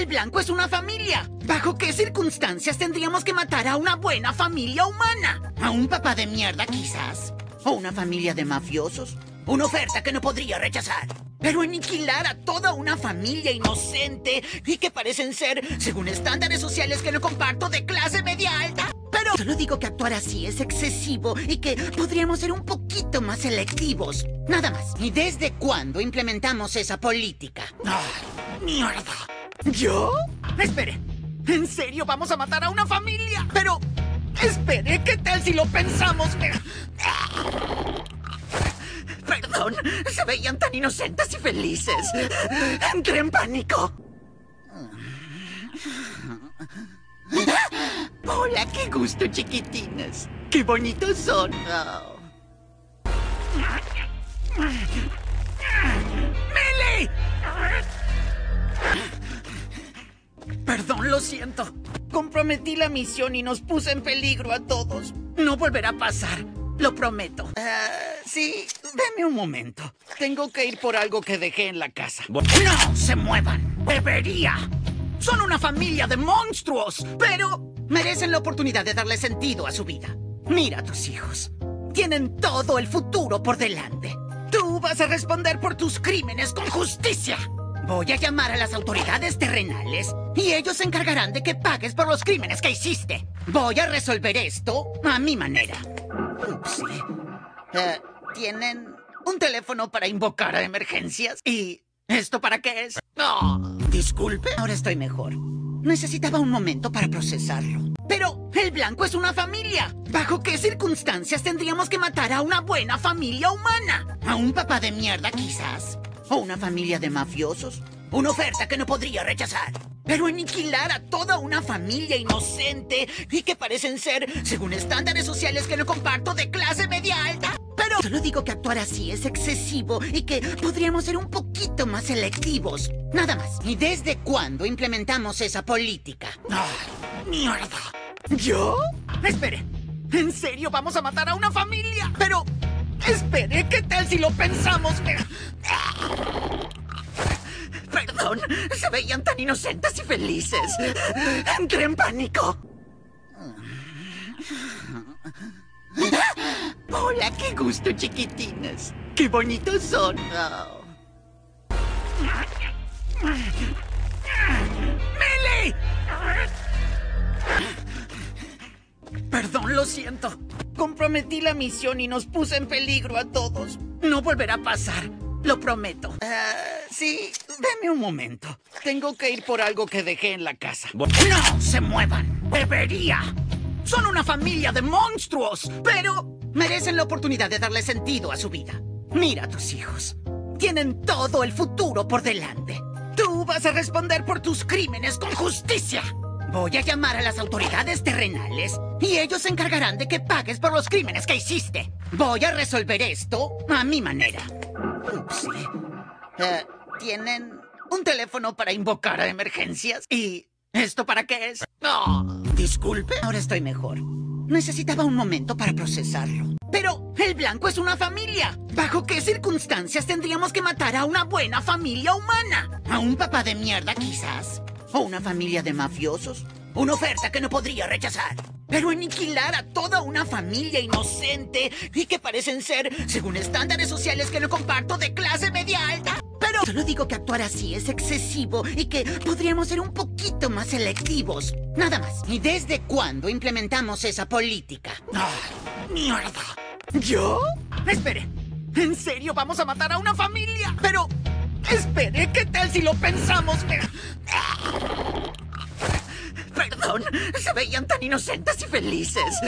el blanco es una familia. ¿Bajo qué circunstancias tendríamos que matar a una buena familia humana? ¿A un papá de mierda quizás? ¿O una familia de mafiosos? Una oferta que no podría rechazar. Pero aniquilar a toda una familia inocente y que parecen ser, según estándares sociales que no comparto, de clase media alta. Pero solo digo que actuar así es excesivo y que podríamos ser un poquito más selectivos. Nada más. ¿Y desde cuándo implementamos esa política? ¡Ah, mierda! ¿Yo? Espere. ¿En serio vamos a matar a una familia? Pero... Espere, ¿qué tal si lo pensamos? Perdón, se veían tan inocentes y felices. Entré en pánico. Hola, qué gusto, chiquitines. Qué bonitos son. Perdón, lo siento. Comprometí la misión y nos puse en peligro a todos. No volverá a pasar. Lo prometo. Ah, sí, deme un momento. Tengo que ir por algo que dejé en la casa. ¡No se muevan! ¡Debería! Son una familia de monstruos, pero merecen la oportunidad de darle sentido a su vida. Mira a tus hijos. Tienen todo el futuro por delante. Tú vas a responder por tus crímenes con justicia. Voy a llamar a las autoridades terrenales y ellos se encargarán de que pagues por los crímenes que hiciste. Voy a resolver esto a mi manera. Eh, ¿Tienen un teléfono para invocar a emergencias? ¿Y esto para qué es? Oh, disculpe. Ahora estoy mejor. Necesitaba un momento para procesarlo. Pero el blanco es una familia. ¿Bajo qué circunstancias tendríamos que matar a una buena familia humana? ¿A un papá de mierda quizás? ¿O una familia de mafiosos? Una oferta que no podría rechazar. Pero aniquilar a toda una familia inocente y que parecen ser, según estándares sociales que no comparto, de clase media alta. Pero solo digo que actuar así es excesivo y que podríamos ser un poquito más selectivos. Nada más. ¿Y desde cuándo implementamos esa política? ¡Ah, mierda! ¿Yo? Espere. ¿En serio vamos a matar a una familia? Pero... Espere, ¿qué tal si lo pensamos? Perdón, se veían tan inocentes y felices. Entré en pánico. Hola, qué gusto, chiquitines. Qué bonitos son. ¡Millie! Perdón, lo siento. Comprometí la misión y nos puse en peligro a todos. No volverá a pasar. Lo prometo. Ah, sí, deme un momento. Tengo que ir por algo que dejé en la casa. ¡No se muevan! ¡Debería! Son una familia de monstruos, pero merecen la oportunidad de darle sentido a su vida. Mira a tus hijos. Tienen todo el futuro por delante. Tú vas a responder por tus crímenes con justicia. Voy a llamar a las autoridades terrenales y ellos se encargarán de que pagues por los crímenes que hiciste. Voy a resolver esto a mi manera. Ups. Eh, ¿Tienen un teléfono para invocar a emergencias? ¿Y esto para qué es? Oh, disculpe. Ahora estoy mejor. Necesitaba un momento para procesarlo. Pero el blanco es una familia. ¿Bajo qué circunstancias tendríamos que matar a una buena familia humana? ¿A un papá de mierda quizás? ¿O una familia de mafiosos? Una oferta que no podría rechazar. Pero aniquilar a toda una familia inocente y que parecen ser, según estándares sociales que no comparto, de clase media alta. Solo digo que actuar así es excesivo y que podríamos ser un poquito más selectivos. Nada más. ¿Y desde cuándo implementamos esa política? ¡Ah, mierda! ¿Yo? Espere. ¿En serio vamos a matar a una familia? Pero... Espere, ¿qué tal si lo pensamos? Perdón, se veían tan inocentes y felices.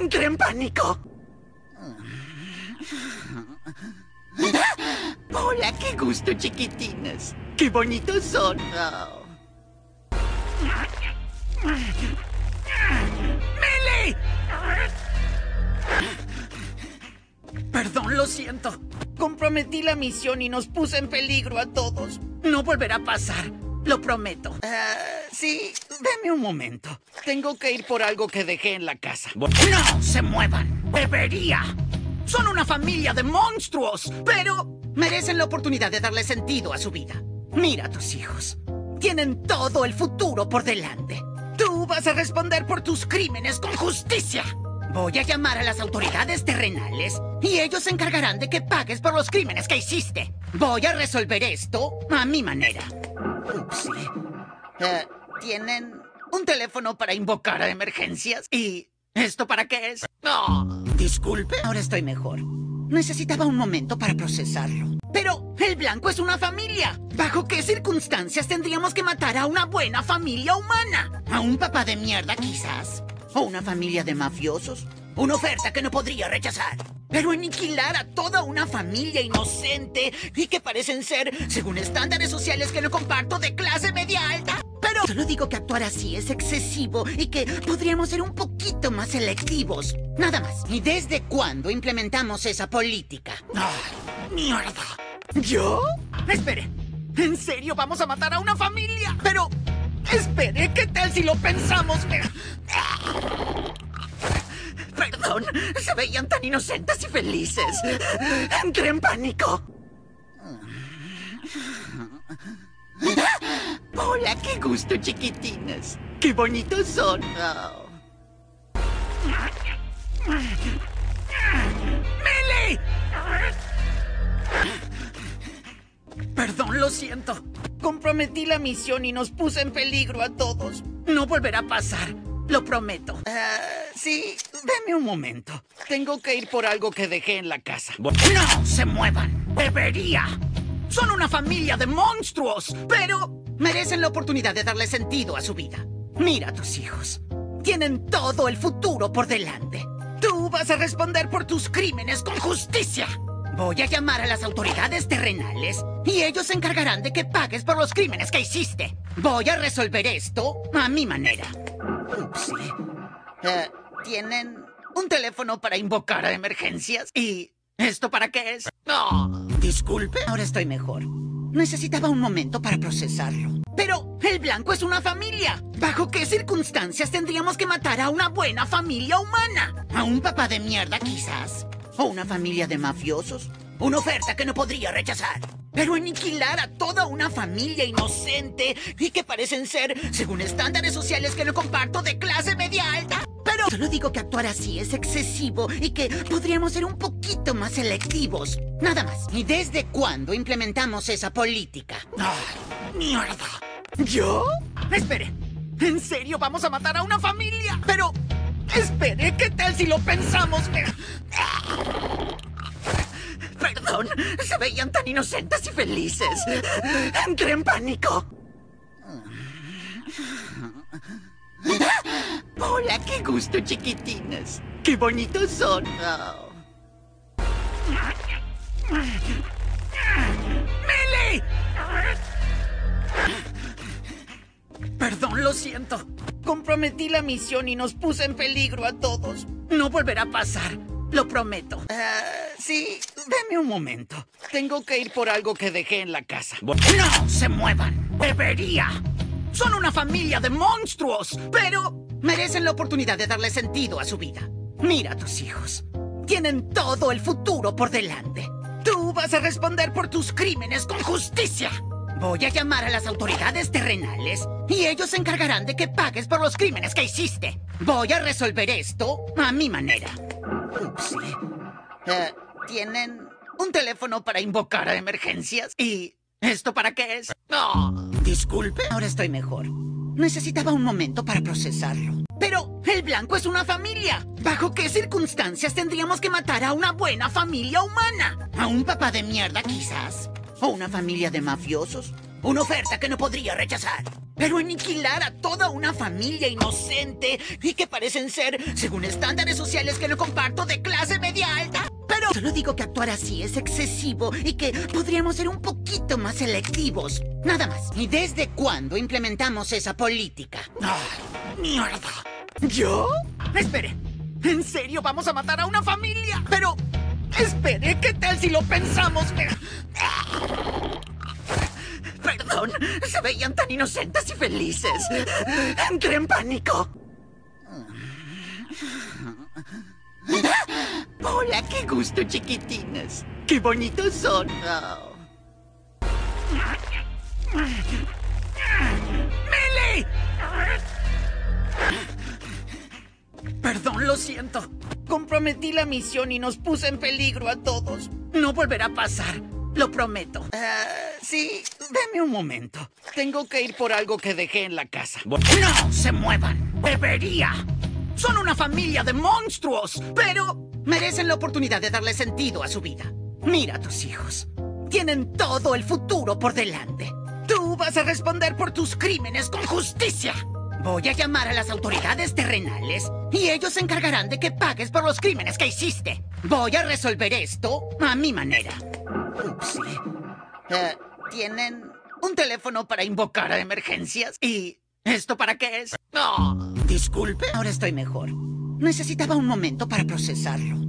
Entré en pánico. Hola, qué gusto, chiquitines. Qué bonitos son. ¡Millie! Perdón, lo siento. Comprometí la misión y nos puse en peligro a todos. No volverá a pasar. Lo prometo. Ah, sí, deme un momento. Tengo que ir por algo que dejé en la casa. ¡No se muevan! ¡Debería! Son una familia de monstruos, pero merecen la oportunidad de darle sentido a su vida. Mira a tus hijos. tienen todo el futuro por delante. Tú vas a responder por tus crímenes con justicia. Voy a llamar a las autoridades terrenales y ellos se encargarán de que pagues por los crímenes que hiciste. Voy a resolver esto a mi manera. Ups. Eh, ¿Tienen un teléfono para invocar a emergencias? ¿Y esto para qué es? Oh, disculpe, ahora estoy mejor. Necesitaba un momento para procesarlo. Pero el blanco es una familia. ¿Bajo qué circunstancias tendríamos que matar a una buena familia humana? ¿A un papá de mierda quizás? ¿O una familia de mafiosos? Una oferta que no podría rechazar. Pero aniquilar a toda una familia inocente y que parecen ser, según estándares sociales que no comparto, de clase media alta. Pero solo digo que actuar así es excesivo y que podríamos ser un poquito más selectivos. Nada más. ¿Y desde cuándo implementamos esa política? ¡Ay, mierda! ¿Yo? Espere. ¿En serio vamos a matar a una familia? Pero... Espere, ¿qué tal si lo pensamos? Perdón, se veían tan inocentes y felices. Entré en pánico. Hola, qué gusto, chiquitines. Qué bonitos son. Oh. ¡Millie! Perdón, lo siento. Comprometí la misión y nos puse en peligro a todos. No volverá a pasar. Lo prometo. Ah, sí, deme un momento. Tengo que ir por algo que dejé en la casa. ¡No se muevan! ¡Debería! Son una familia de monstruos, pero merecen la oportunidad de darle sentido a su vida. Mira a tus hijos. Tienen todo el futuro por delante. Tú vas a responder por tus crímenes con justicia. Voy a llamar a las autoridades terrenales y ellos se encargarán de que pagues por los crímenes que hiciste. Voy a resolver esto a mi manera. Ups. Eh, ¿Tienen un teléfono para invocar a emergencias? ¿Y esto para qué es? Oh, disculpe, ahora estoy mejor. Necesitaba un momento para procesarlo. Pero el blanco es una familia. ¿Bajo qué circunstancias tendríamos que matar a una buena familia humana? ¿A un papá de mierda quizás? ¿O una familia de mafiosos? Una oferta que no podría rechazar. Pero aniquilar a toda una familia inocente y que parecen ser, según estándares sociales que no comparto, de clase media alta. Pero solo digo que actuar así es excesivo y que podríamos ser un poquito más selectivos. Nada más. ¿Y desde cuándo implementamos esa política? ¡Ay, mierda! ¿Yo? Espere. ¿En serio vamos a matar a una familia? Pero... Espere, ¿qué tal si lo pensamos? Perdón, se veían tan inocentes y felices. Entré en pánico. Hola, qué gusto, chiquitines. Qué bonitos son. Oh. Comprometí la misión y nos puse en peligro a todos. No volverá a pasar. Lo prometo. Ah, sí, deme un momento. Tengo que ir por algo que dejé en la casa. ¡No se muevan! ¡Debería! Son una familia de monstruos, pero merecen la oportunidad de darle sentido a su vida. Mira a tus hijos. Tienen todo el futuro por delante. Tú vas a responder por tus crímenes con justicia. Voy a llamar a las autoridades terrenales y ellos se encargarán de que pagues por los crímenes que hiciste. Voy a resolver esto a mi manera. Ups. Eh, ¿Tienen un teléfono para invocar a emergencias? ¿Y esto para qué es? Oh, disculpe, ahora estoy mejor. Necesitaba un momento para procesarlo. Pero el blanco es una familia. ¿Bajo qué circunstancias tendríamos que matar a una buena familia humana? ¿A un papá de mierda quizás? ¿O una familia de mafiosos? Una oferta que no podría rechazar. Pero aniquilar a toda una familia inocente y que parecen ser, según estándares sociales que no comparto, de clase media alta. Pero solo digo que actuar así es excesivo y que podríamos ser un poquito más selectivos. Nada más. ¿Y desde cuándo implementamos esa política? ¡Ay, mierda! ¿Yo? Espere. ¿En serio vamos a matar a una familia? Pero... Espere, ¿qué tal si lo pensamos? Perdón, se veían tan inocentes y felices. Entré en pánico. Hola, qué gusto, chiquitines. Qué bonitos son. Oh. ¡Mili! Perdón, lo siento. Comprometí la misión y nos puse en peligro a todos. No volverá a pasar. Lo prometo. Ah, sí, deme un momento. Tengo que ir por algo que dejé en la casa. ¡No se muevan! ¡Debería! Son una familia de monstruos, pero merecen la oportunidad de darle sentido a su vida. Mira a tus hijos. Tienen todo el futuro por delante. Tú vas a responder por tus crímenes con justicia. Voy a llamar a las autoridades terrenales y ellos se encargarán de que pagues por los crímenes que hiciste. Voy a resolver esto a mi manera. Ups. Eh, ¿Tienen un teléfono para invocar a emergencias? ¿Y esto para qué es? Oh, disculpe, ahora estoy mejor. Necesitaba un momento para procesarlo.